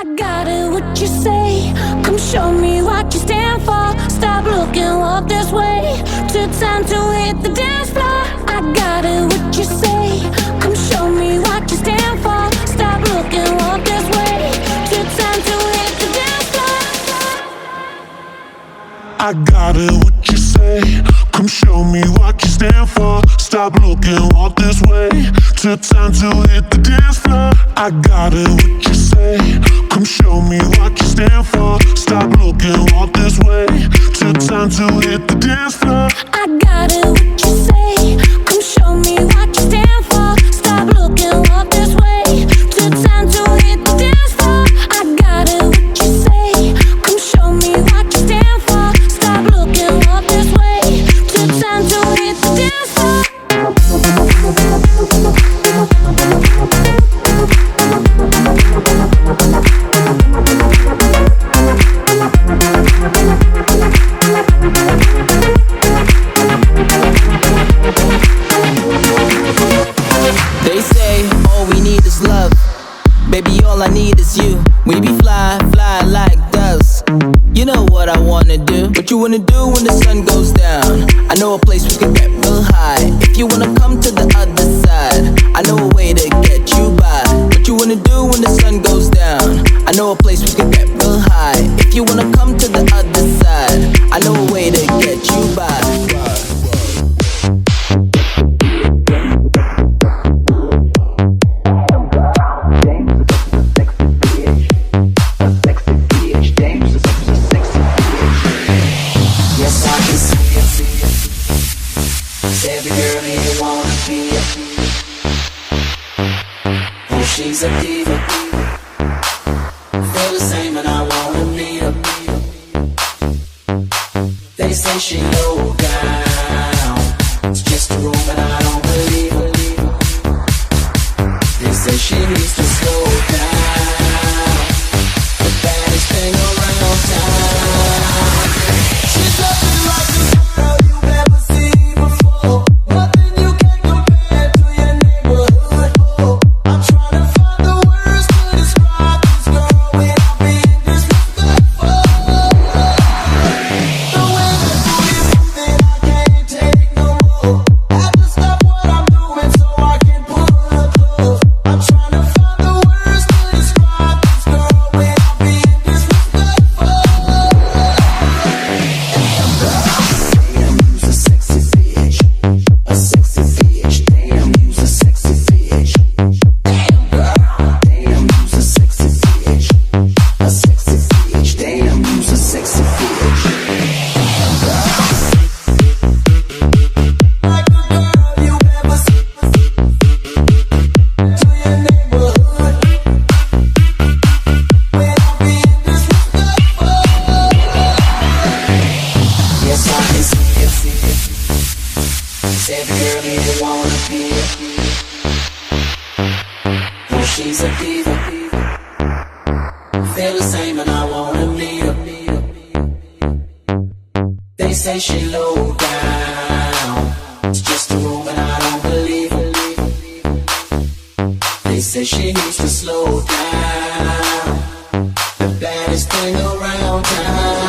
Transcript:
I got it, what you say? Come show me what you stand for. Stop looking, walk this way. Two time to hit the dance floor. I got it, what you say? Come show me what you stand for. Stop looking, walk this way. Two time to hit the dance floor. I got it, what you say? Come show me what you stand for. Stop looking, walk this way. Took time to hit the dance floor. I got it, what you say? Come show me what you stand for. Stop looking, walk this way. Took time to hit the dance floor. Baby, all I need is you. We be fly, fly like doves. You know what I wanna do. What you wanna do when the sun goes down? I know a place we can get real high. If you wanna come to the other side, I know a way to get you by. She's a diva. Feel the same and I wanna meet her. They say she low down. It's just a and I don't believe her. They say she needs to slow down. A. Feel the same and I wanna meet her. They say she low down. It's just a and I don't believe her. They say she needs to slow down. The baddest thing around town.